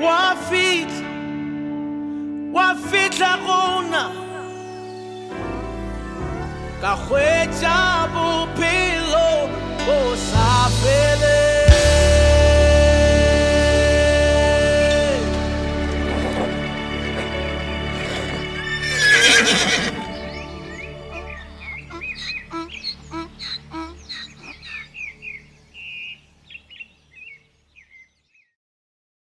wa fitlha wa fitlha gona ka hwetša bophelo bo sa